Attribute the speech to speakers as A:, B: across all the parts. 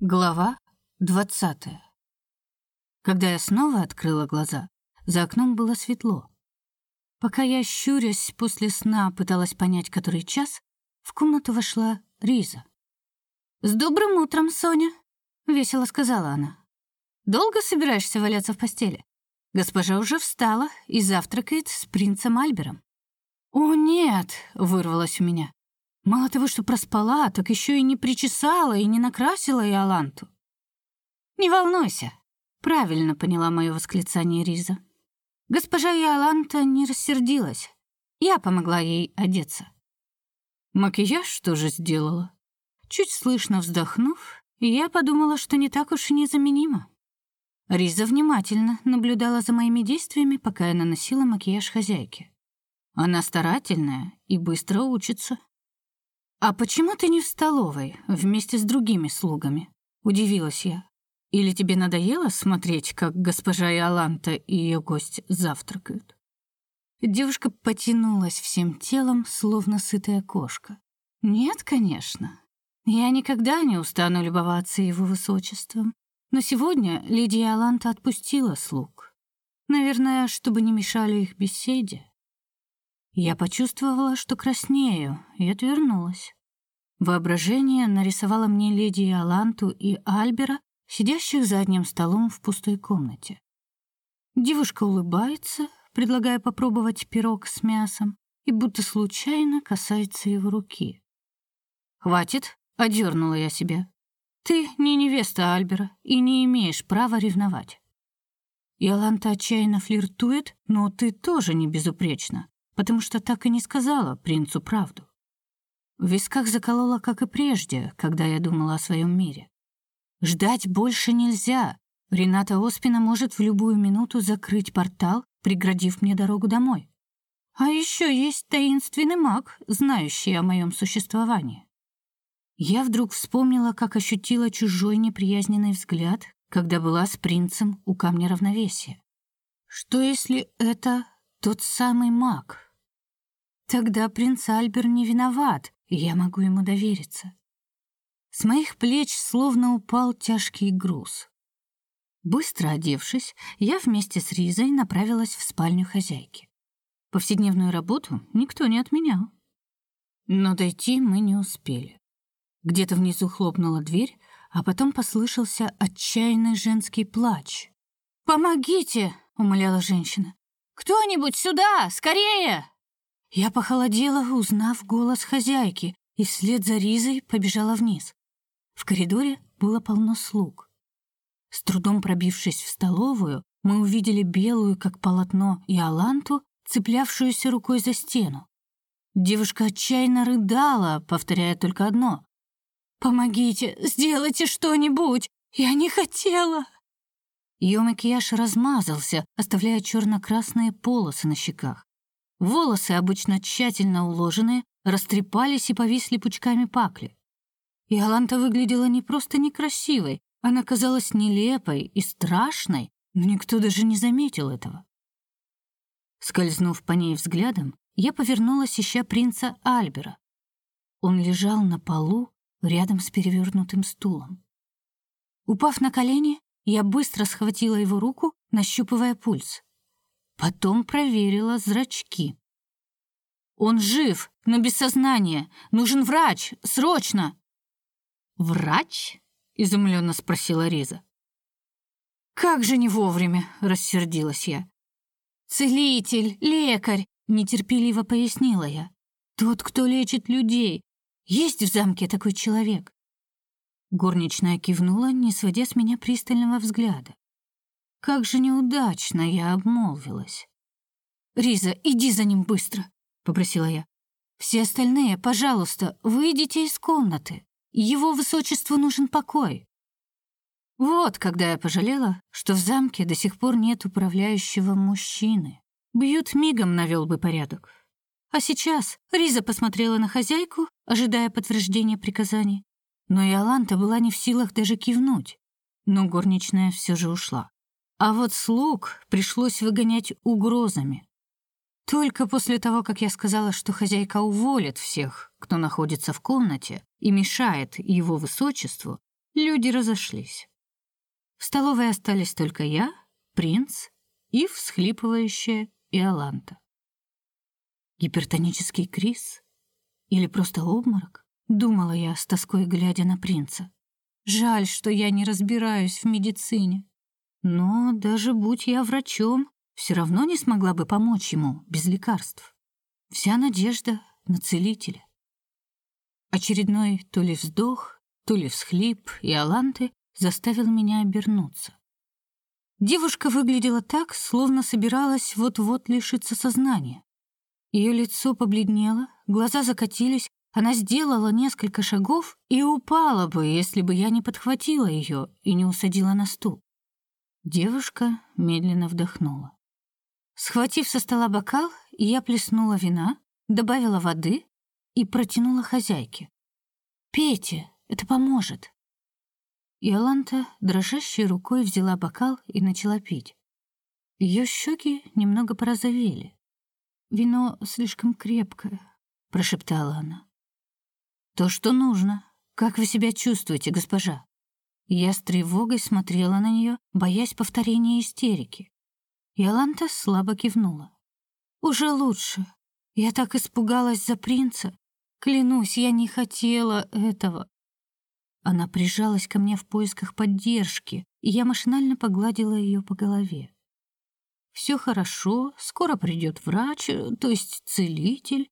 A: Глава двадцатая. Когда я снова открыла глаза, за окном было светло. Пока я, щурясь после сна, пыталась понять, который час, в комнату вошла Риза. «С добрым утром, Соня!» — весело сказала она. «Долго собираешься валяться в постели? Госпожа уже встала и завтракает с принцем Альбером». «О, нет!» — вырвалось у меня. Мало того, что проспала, так еще и не причесала и не накрасила Иоланту. «Не волнуйся», — правильно поняла мое восклицание Риза. Госпожа Иоланта не рассердилась. Я помогла ей одеться. Макияж тоже сделала. Чуть слышно вздохнув, я подумала, что не так уж и незаменимо. Риза внимательно наблюдала за моими действиями, пока я наносила макияж хозяйке. Она старательная и быстро учится. «А почему ты не в столовой вместе с другими слугами?» — удивилась я. «Или тебе надоело смотреть, как госпожа Иоланта и ее гость завтракают?» Девушка потянулась всем телом, словно сытая кошка. «Нет, конечно. Я никогда не устану любоваться его высочеством. Но сегодня леди Иоланта отпустила слуг. Наверное, чтобы не мешали их беседе. Я почувствовала, что краснею, и отвернулась. Воображение нарисовало мне леди Аланту и Альбера, сидящих за одним столом в пустой комнате. Девушка улыбается, предлагая попробовать пирог с мясом, и будто случайно касается его руки. «Хватит», — одернула я себя. «Ты не невеста Альбера и не имеешь права ревновать». Иоланта отчаянно флиртует, но ты тоже не безупречна потому что так и не сказала принцу правду. В висках заколола, как и прежде, когда я думала о своем мире. Ждать больше нельзя. Рената Оспина может в любую минуту закрыть портал, преградив мне дорогу домой. А еще есть таинственный маг, знающий о моем существовании. Я вдруг вспомнила, как ощутила чужой неприязненный взгляд, когда была с принцем у камня равновесия. Что если это тот самый маг? Тогда принц Альбер не виноват, и я могу ему довериться. С моих плеч словно упал тяжкий груз. Быстро одевшись, я вместе с Ризой направилась в спальню хозяйки. Повседневную работу никто не отменял. Но дойти мы не успели. Где-то внизу хлопнула дверь, а потом послышался отчаянный женский плач. «Помогите!» — умоляла женщина. «Кто-нибудь сюда! Скорее!» Я похолодела, узнав голос хозяйки, и вслед за Ризой побежала вниз. В коридоре было полно слуг. С трудом пробившись в столовую, мы увидели белую, как полотно, и Аланту, цеплявшуюся рукой за стену. Девушка отчаянно рыдала, повторяя только одно. «Помогите, сделайте что-нибудь! Я не хотела!» Ее макияж размазался, оставляя черно-красные полосы на щеках. Волосы, обычно тщательно уложенные, растрепались и повисли пучками пакли. И Аланта выглядела не просто некрасивой, она казалась нелепой и страшной, но никто даже не заметил этого. Скользнув по ней взглядом, я повернулась, ища принца Альбера. Он лежал на полу рядом с перевернутым стулом. Упав на колени, я быстро схватила его руку, нащупывая пульс. Потом проверила зрачки. Он жив, но без сознания. Нужен врач, срочно. Врач? изумленно спросила Риза. Как же не вовремя, рассердилась я. Целитель, лекарь, нетерпеливо пояснила я. Тот, кто лечит людей. Есть в замке такой человек. Горничная кивнула, не сводя с меня пристального взгляда. Как же неудачно я обмолвилась. «Риза, иди за ним быстро», — попросила я. «Все остальные, пожалуйста, выйдите из комнаты. Его высочеству нужен покой». Вот когда я пожалела, что в замке до сих пор нет управляющего мужчины. Бьют мигом навел бы порядок. А сейчас Риза посмотрела на хозяйку, ожидая подтверждения приказаний. Но Иоланта была не в силах даже кивнуть. Но горничная все же ушла. А вот слуг пришлось выгонять угрозами. Только после того, как я сказала, что хозяйка уволит всех, кто находится в комнате и мешает его высочеству, люди разошлись. В столовой остались только я, принц и всхлипывающая Иоланта. Гипертонический криз? Или просто обморок? Думала я с тоской, глядя на принца. Жаль, что я не разбираюсь в медицине. Но даже будь я врачом, все равно не смогла бы помочь ему без лекарств. Вся надежда на целителя. Очередной то ли вздох, то ли всхлип и Аланты заставил меня обернуться. Девушка выглядела так, словно собиралась вот-вот лишиться сознания. Ее лицо побледнело, глаза закатились, она сделала несколько шагов и упала бы, если бы я не подхватила ее и не усадила на стул. Девушка медленно вдохнула. Схватив со стола бокал, я плеснула вина, добавила воды и протянула хозяйке. «Пейте, это поможет». Иоланта дрожащей рукой взяла бокал и начала пить. Ее щеки немного порозовели. «Вино слишком крепкое», — прошептала она. «То, что нужно. Как вы себя чувствуете, госпожа?» Я с тревогой смотрела на нее, боясь повторения истерики. Иоланта слабо кивнула. «Уже лучше. Я так испугалась за принца. Клянусь, я не хотела этого». Она прижалась ко мне в поисках поддержки, и я машинально погладила ее по голове. «Все хорошо, скоро придет врач, то есть целитель.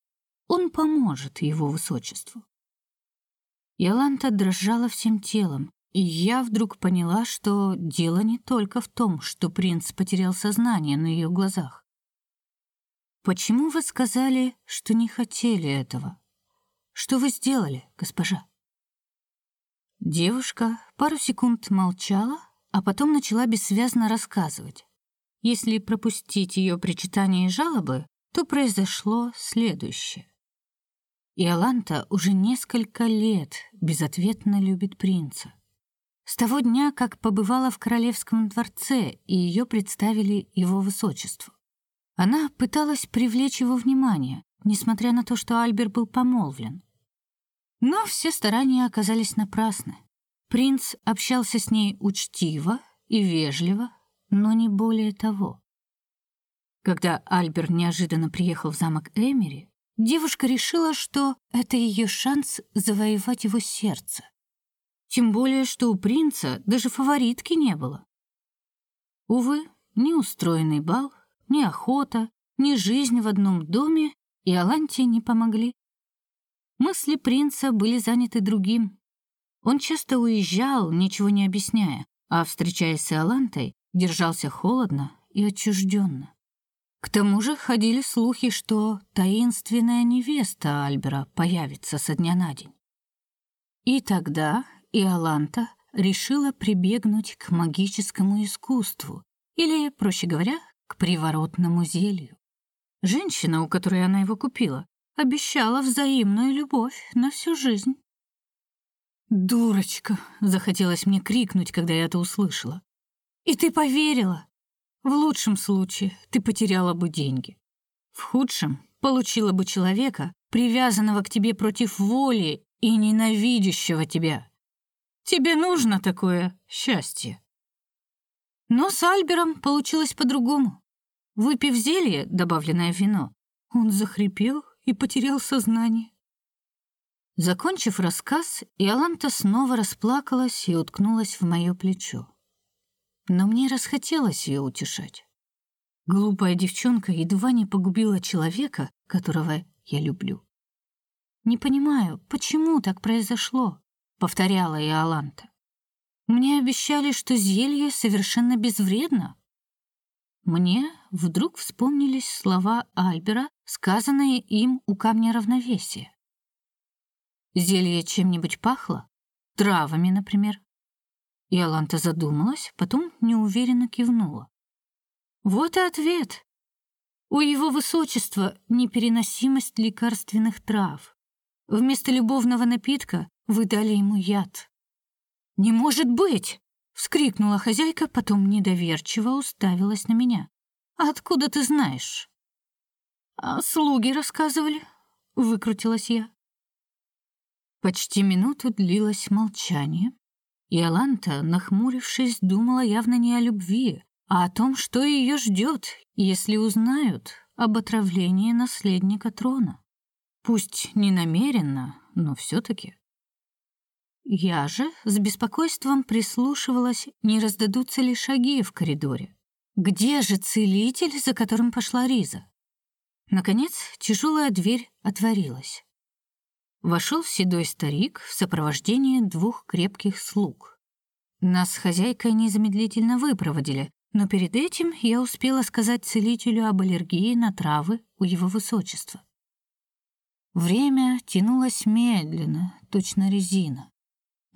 A: Он поможет его высочеству». Яланта дрожала всем телом, я вдруг поняла, что дело не только в том, что принц потерял сознание на ее глазах. Почему вы сказали, что не хотели этого? Что вы сделали, госпожа? Девушка пару секунд молчала, а потом начала бессвязно рассказывать. Если пропустить ее причитания и жалобы, то произошло следующее. Иоланта уже несколько лет безответно любит принца. С того дня, как побывала в королевском дворце, и ее представили его высочеству. Она пыталась привлечь его внимание, несмотря на то, что Альбер был помолвлен. Но все старания оказались напрасны. Принц общался с ней учтиво и вежливо, но не более того. Когда Альбер неожиданно приехал в замок Эмери, Девушка решила, что это ее шанс завоевать его сердце. Тем более, что у принца даже фаворитки не было. Увы, ни устроенный бал, ни охота, ни жизнь в одном доме и Аланте не помогли. Мысли принца были заняты другим. Он часто уезжал, ничего не объясняя, а, встречаясь с Алантой, держался холодно и отчужденно. К тому же ходили слухи, что таинственная невеста Альбера появится со дня на день. И тогда Иоланта решила прибегнуть к магическому искусству, или, проще говоря, к приворотному зелью. Женщина, у которой она его купила, обещала взаимную любовь на всю жизнь. «Дурочка!» — захотелось мне крикнуть, когда я это услышала. «И ты поверила? В лучшем случае ты потеряла бы деньги. В худшем получила бы человека, привязанного к тебе против воли и ненавидящего тебя. Тебе нужно такое счастье. Но с Альбером получилось по-другому. Выпив зелье, добавленное в вино, он захрипел и потерял сознание. Закончив рассказ, Иоланта снова расплакалась и уткнулась в мое плечо но мне расхотелось ее утешать. Глупая девчонка едва не погубила человека, которого я люблю. «Не понимаю, почему так произошло?» — повторяла я Аланта. «Мне обещали, что зелье совершенно безвредно». Мне вдруг вспомнились слова Альбера, сказанные им у камня равновесия. Зелье чем-нибудь пахло? Травами, например. Иоланта задумалась, потом неуверенно кивнула. Вот и ответ. У его высочества непереносимость лекарственных трав. Вместо любовного напитка вы дали ему яд. Не может быть, вскрикнула хозяйка, потом недоверчиво уставилась на меня. откуда ты знаешь? А слуги рассказывали, выкрутилась я. Почти минуту длилось молчание, И Аланта, нахмурившись, думала явно не о любви, а о том, что ее ждет, если узнают об отравлении наследника трона. Пусть не намеренно, но все таки Я же с беспокойством прислушивалась, не раздадутся ли шаги в коридоре. Где же целитель, за которым пошла Риза? Наконец, тяжелая дверь отворилась. Вошел седой старик в сопровождении двух крепких слуг. Нас с хозяйкой незамедлительно выпроводили, но перед этим я успела сказать целителю об аллергии на травы у его высочества. Время тянулось медленно, точно резина.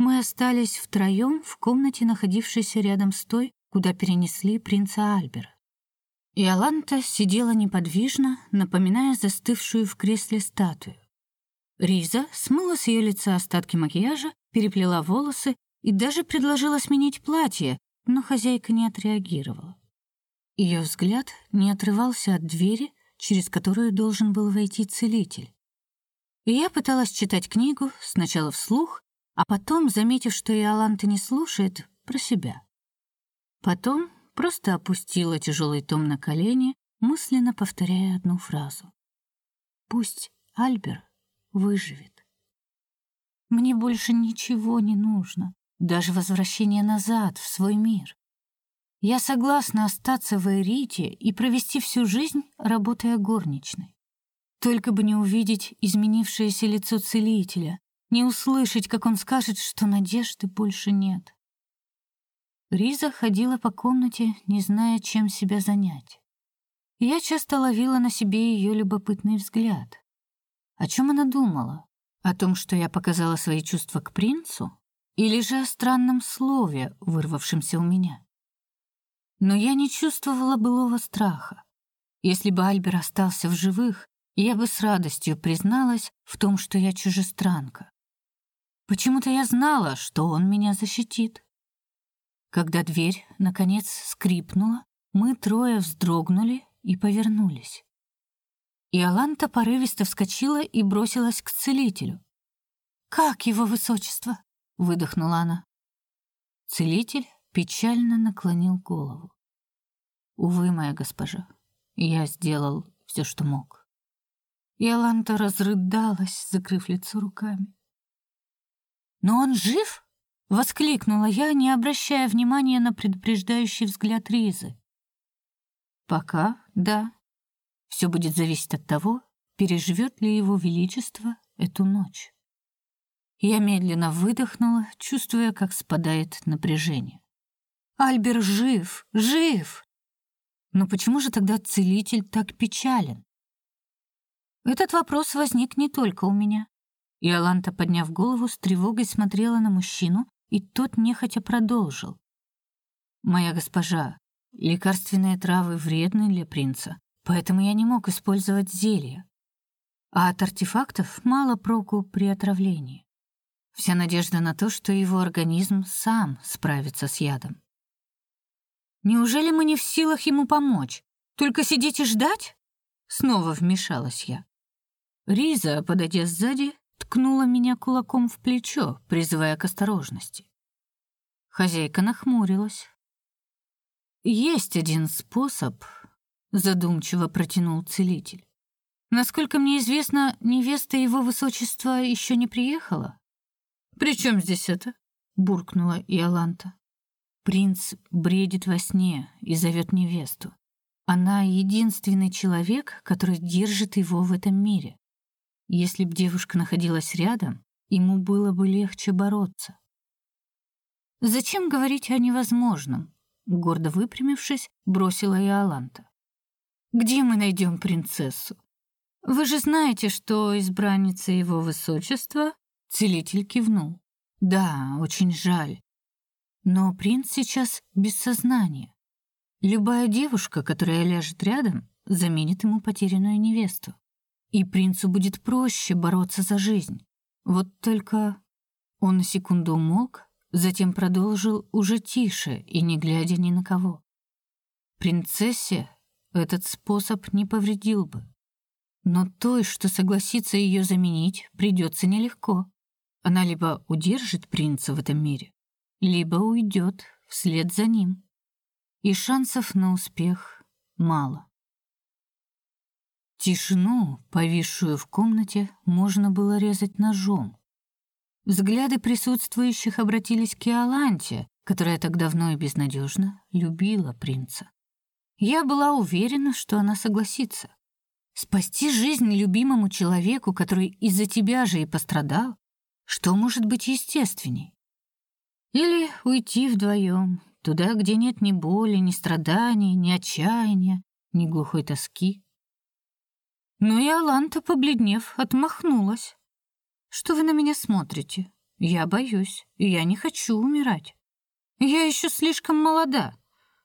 A: Мы остались втроем в комнате, находившейся рядом с той, куда перенесли принца Альбера. Иоланта сидела неподвижно, напоминая застывшую в кресле статую. Риза смыла с ее лица остатки макияжа, переплела волосы и даже предложила сменить платье, но хозяйка не отреагировала. Ее взгляд не отрывался от двери, через которую должен был войти целитель. И я пыталась читать книгу сначала вслух, а потом, заметив, что Иоланта не слушает, про себя. Потом просто опустила тяжелый том на колени, мысленно повторяя одну фразу. «Пусть Альбер выживет. Мне больше ничего не нужно, даже возвращение назад в свой мир. Я согласна остаться в Эрите и провести всю жизнь, работая горничной. Только бы не увидеть изменившееся лицо целителя, не услышать, как он скажет, что надежды больше нет. Риза ходила по комнате, не зная, чем себя занять. Я часто ловила на себе ее любопытный взгляд. О чем она думала? О том, что я показала свои чувства к принцу? Или же о странном слове, вырвавшемся у меня? Но я не чувствовала былого страха. Если бы Альбер остался в живых, я бы с радостью призналась в том, что я чужестранка. Почему-то я знала, что он меня защитит. Когда дверь, наконец, скрипнула, мы трое вздрогнули и повернулись. Иоланта порывисто вскочила и бросилась к целителю. «Как его высочество?» — выдохнула она. Целитель печально наклонил голову. «Увы, моя госпожа, я сделал все, что мог». Иоланта разрыдалась, закрыв лицо руками. «Но он жив?» — воскликнула я, не обращая внимания на предупреждающий взгляд Ризы. «Пока да», все будет зависеть от того, переживет ли его величество эту ночь. Я медленно выдохнула, чувствуя, как спадает напряжение. Альбер жив, жив. Но почему же тогда целитель так печален? Этот вопрос возник не только у меня. Иоланта, подняв голову, с тревогой смотрела на мужчину, и тот нехотя продолжил. «Моя госпожа, лекарственные травы вредны для принца, поэтому я не мог использовать зелье. А от артефактов мало проку при отравлении. Вся надежда на то, что его организм сам справится с ядом. Неужели мы не в силах ему помочь? Только сидеть и ждать? Снова вмешалась я. Риза, подойдя сзади, ткнула меня кулаком в плечо, призывая к осторожности. Хозяйка нахмурилась. Есть один способ, задумчиво протянул целитель. Насколько мне известно, невеста его высочества еще не приехала. При чем здесь это? буркнула Иоланта. Принц бредит во сне и зовет невесту. Она единственный человек, который держит его в этом мире. Если б девушка находилась рядом, ему было бы легче бороться. Зачем говорить о невозможном? гордо выпрямившись, бросила Иоланта. Где мы найдем принцессу? Вы же знаете, что избранница его высочества Целитель кивнул. Да, очень жаль. Но принц сейчас без сознания. Любая девушка, которая ляжет рядом, заменит ему потерянную невесту. И принцу будет проще бороться за жизнь. Вот только он на секунду умолк, затем продолжил уже тише и не глядя ни на кого. Принцессе этот способ не повредил бы. Но той, что согласится ее заменить, придется нелегко. Она либо удержит принца в этом мире, либо уйдет вслед за ним. И шансов на успех мало. Тишину, повисшую в комнате, можно было резать ножом. Взгляды присутствующих обратились к Иоланте, которая так давно и безнадежно любила принца. Я была уверена, что она согласится. Спасти жизнь любимому человеку, который из-за тебя же и пострадал, что может быть естественней? Или уйти вдвоем, туда, где нет ни боли, ни страданий, ни отчаяния, ни глухой тоски. Но и Аланта, побледнев, отмахнулась. Что вы на меня смотрите? Я боюсь, я не хочу умирать. Я еще слишком молода.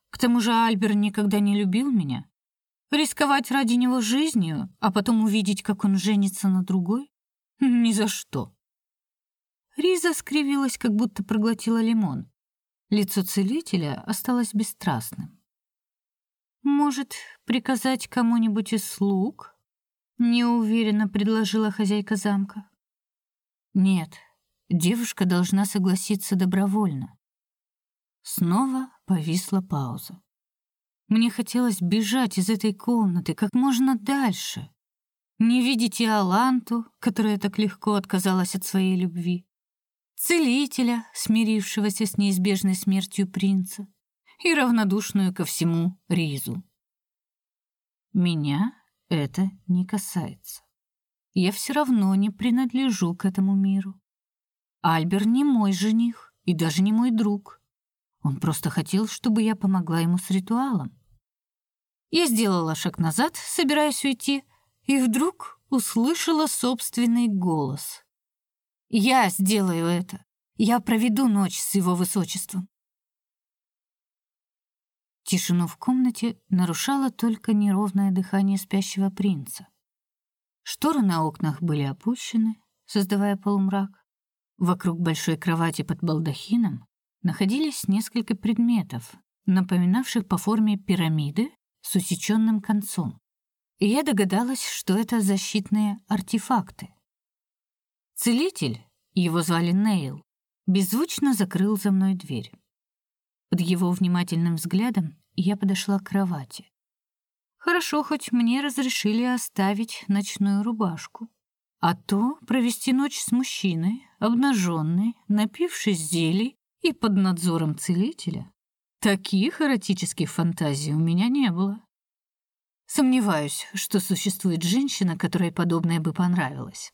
A: К тому же Альбер никогда не любил меня. Рисковать ради него жизнью, а потом увидеть, как он женится на другой? Ни за что. Риза скривилась, как будто проглотила лимон. Лицо целителя осталось бесстрастным. Может, приказать кому-нибудь из слуг? Неуверенно предложила хозяйка замка. Нет, девушка должна согласиться добровольно. Снова повисла пауза. Мне хотелось бежать из этой комнаты как можно дальше. Не видеть Аланту, которая так легко отказалась от своей любви, целителя, смирившегося с неизбежной смертью принца, и равнодушную ко всему Ризу. Меня это не касается. Я все равно не принадлежу к этому миру. Альбер не мой жених и даже не мой друг. Он просто хотел, чтобы я помогла ему с ритуалом. Я сделала шаг назад, собираясь уйти, и вдруг услышала собственный голос. «Я сделаю это. Я проведу ночь с его высочеством». Тишину в комнате нарушало только неровное дыхание спящего принца. Шторы на окнах были опущены, создавая полумрак. Вокруг большой кровати под балдахином находились несколько предметов, напоминавших по форме пирамиды с усеченным концом. И я догадалась, что это защитные артефакты. Целитель, его звали Нейл, беззвучно закрыл за мной дверь. Под его внимательным взглядом я подошла к кровати. Хорошо, хоть мне разрешили оставить ночную рубашку. А то провести ночь с мужчиной, обнаженной, напившись зелий и под надзором целителя. Таких эротических фантазий у меня не было. Сомневаюсь, что существует женщина, которой подобное бы понравилось.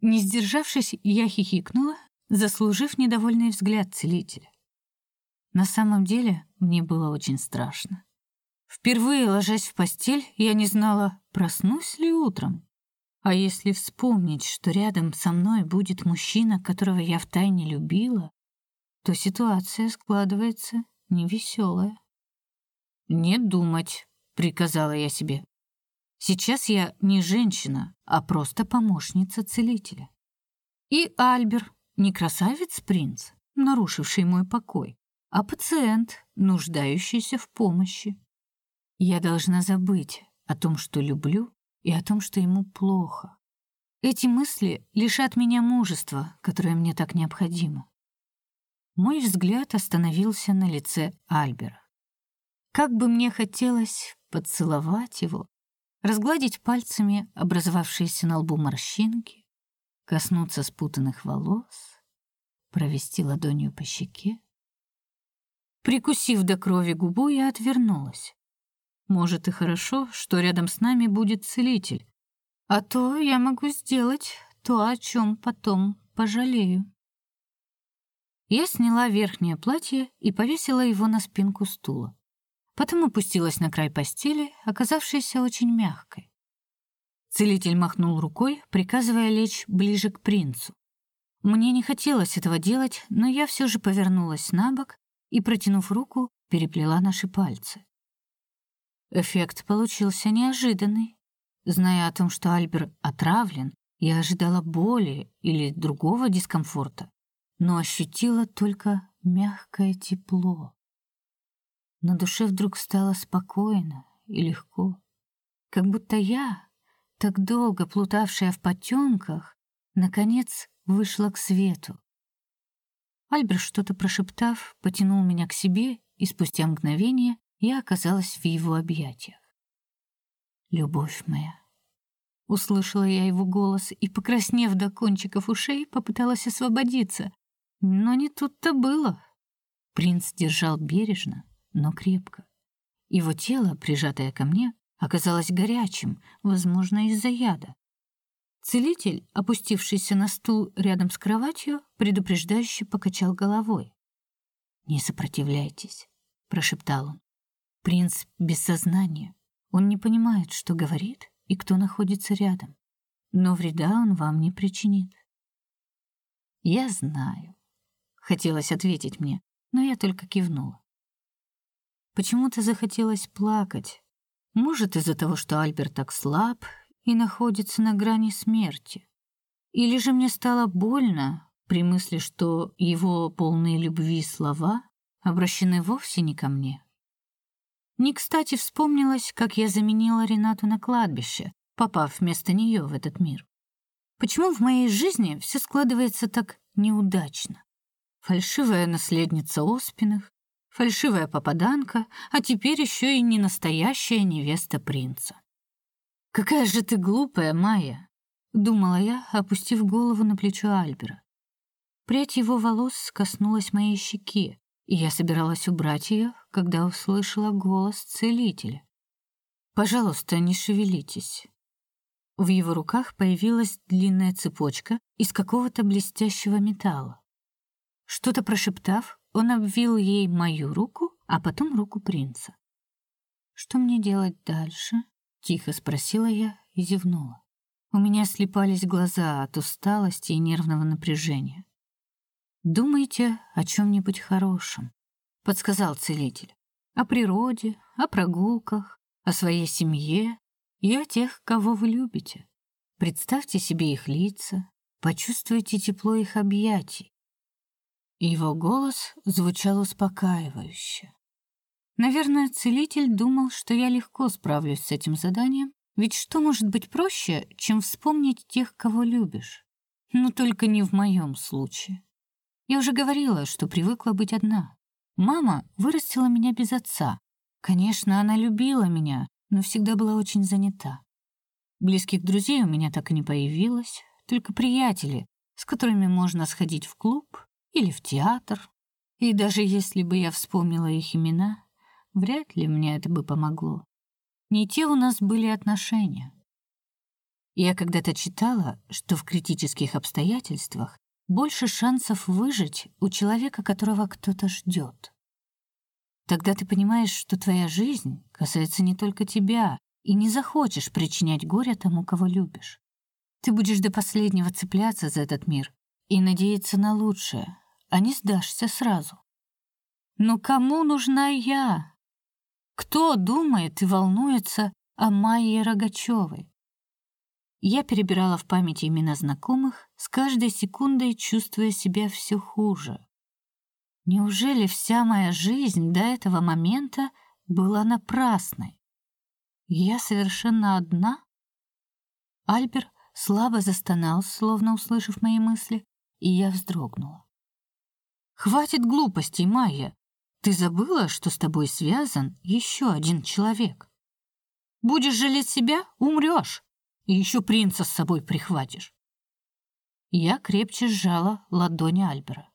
A: Не сдержавшись, я хихикнула, заслужив недовольный взгляд целителя. На самом деле, мне было очень страшно. Впервые ложась в постель, я не знала, проснусь ли утром. А если вспомнить, что рядом со мной будет мужчина, которого я втайне любила, то ситуация складывается невеселая. «Не думать», — приказала я себе. «Сейчас я не женщина, а просто помощница целителя. И Альбер, не красавец-принц, нарушивший мой покой, а пациент, нуждающийся в помощи. Я должна забыть о том, что люблю, и о том, что ему плохо. Эти мысли лишат меня мужества, которое мне так необходимо. Мой взгляд остановился на лице Альбера. Как бы мне хотелось поцеловать его, разгладить пальцами образовавшиеся на лбу морщинки, коснуться спутанных волос, провести ладонью по щеке. Прикусив до крови губу, я отвернулась. Может, и хорошо, что рядом с нами будет целитель, а то я могу сделать то, о чем потом пожалею. Я сняла верхнее платье и повесила его на спинку стула. Потом опустилась на край постели, оказавшейся очень мягкой. Целитель махнул рукой, приказывая лечь ближе к принцу. Мне не хотелось этого делать, но я все же повернулась на бок и, протянув руку, переплела наши пальцы. Эффект получился неожиданный. Зная о том, что Альбер отравлен, я ожидала боли или другого дискомфорта но ощутила только мягкое тепло. На душе вдруг стало спокойно и легко, как будто я, так долго плутавшая в потемках, наконец вышла к свету. Альбер, что-то прошептав, потянул меня к себе, и спустя мгновение я оказалась в его объятиях. «Любовь моя!» Услышала я его голос и, покраснев до кончиков ушей, попыталась освободиться. Но не тут-то было. Принц держал бережно, но крепко. Его тело, прижатое ко мне, оказалось горячим, возможно, из-за яда. Целитель, опустившийся на стул рядом с кроватью, предупреждающе покачал головой. «Не сопротивляйтесь», — прошептал он. «Принц без сознания. Он не понимает, что говорит и кто находится рядом. Но вреда он вам не причинит». «Я знаю», — хотелось ответить мне, но я только кивнула. Почему-то захотелось плакать. Может, из-за того, что Альберт так слаб и находится на грани смерти. Или же мне стало больно при мысли, что его полные любви слова обращены вовсе не ко мне. Не кстати вспомнилось, как я заменила Ренату на кладбище, попав вместо нее в этот мир. Почему в моей жизни все складывается так неудачно? Фальшивая наследница Оспиных, фальшивая попаданка, а теперь еще и не настоящая невеста принца. Какая же ты глупая, Майя, думала я, опустив голову на плечо Альбера. Прядь его волос коснулась моей щеки, и я собиралась убрать ее, когда услышала голос целителя. Пожалуйста, не шевелитесь. В его руках появилась длинная цепочка из какого-то блестящего металла. Что-то прошептав, он обвил ей мою руку, а потом руку принца. Что мне делать дальше? Тихо спросила я и зевнула. У меня слепались глаза от усталости и нервного напряжения. Думайте о чем нибудь хорошем, подсказал целитель. О природе, о прогулках, о своей семье и о тех, кого вы любите. Представьте себе их лица, почувствуйте тепло их объятий. Его голос звучал успокаивающе. Наверное, целитель думал, что я легко справлюсь с этим заданием, ведь что может быть проще, чем вспомнить тех, кого любишь? Но только не в моем случае. Я уже говорила, что привыкла быть одна. Мама вырастила меня без отца. Конечно, она любила меня, но всегда была очень занята. Близких друзей у меня так и не появилось, только приятели, с которыми можно сходить в клуб или в театр. И даже если бы я вспомнила их имена, вряд ли мне это бы помогло. Не те у нас были отношения. Я когда-то читала, что в критических обстоятельствах больше шансов выжить у человека, которого кто-то ждет. Тогда ты понимаешь, что твоя жизнь касается не только тебя, и не захочешь причинять горе тому, кого любишь. Ты будешь до последнего цепляться за этот мир и надеяться на лучшее, а не сдашься сразу. Но кому нужна я? Кто думает и волнуется о Майе Рогачевой? Я перебирала в памяти имена знакомых, с каждой секундой чувствуя себя все хуже. Неужели вся моя жизнь до этого момента была напрасной? Я совершенно одна? Альбер слабо застонал, словно услышав мои мысли, и я вздрогнула. Хватит глупостей, Майя. Ты забыла, что с тобой связан еще один человек. Будешь жалеть себя умрешь, и еще принца с собой прихватишь. Я крепче сжала ладони Альбера.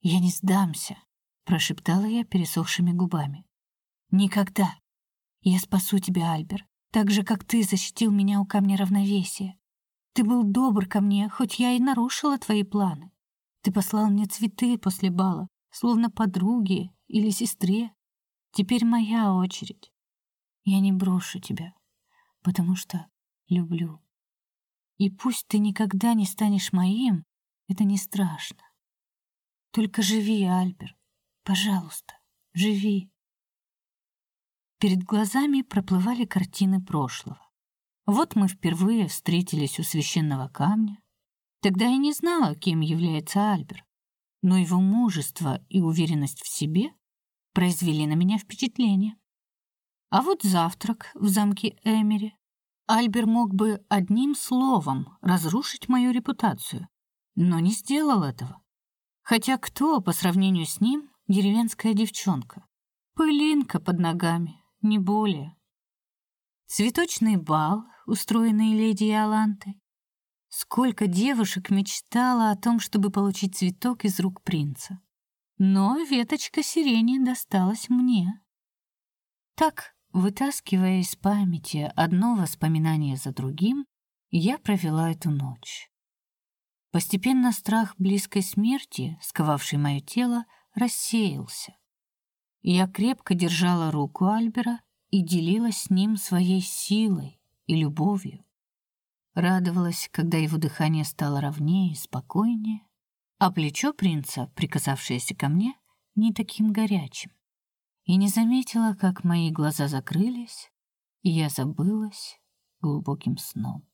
A: Я не сдамся, прошептала я пересохшими губами. Никогда. Я спасу тебя, Альбер, так же как ты защитил меня у камня равновесия. Ты был добр ко мне, хоть я и нарушила твои планы. Ты послал мне цветы после бала, словно подруге или сестре. Теперь моя очередь. Я не брошу тебя, потому что люблю. И пусть ты никогда не станешь моим, это не страшно. Только живи, Альбер. Пожалуйста, живи. Перед глазами проплывали картины прошлого. Вот мы впервые встретились у священного камня, Тогда я не знала, кем является Альбер, но его мужество и уверенность в себе произвели на меня впечатление. А вот завтрак в замке Эмери. Альбер мог бы одним словом разрушить мою репутацию, но не сделал этого. Хотя кто по сравнению с ним деревенская девчонка? Пылинка под ногами, не более. Цветочный бал, устроенный леди Иолантой. Сколько девушек мечтало о том, чтобы получить цветок из рук принца. Но веточка сирени досталась мне. Так, вытаскивая из памяти одно воспоминание за другим, я провела эту ночь. Постепенно страх близкой смерти, сковавший мое тело, рассеялся. Я крепко держала руку Альбера и делилась с ним своей силой и любовью. Радовалась, когда его дыхание стало ровнее и спокойнее, а плечо принца, прикасавшееся ко мне, не таким горячим. И не заметила, как мои глаза закрылись, и я забылась глубоким сном.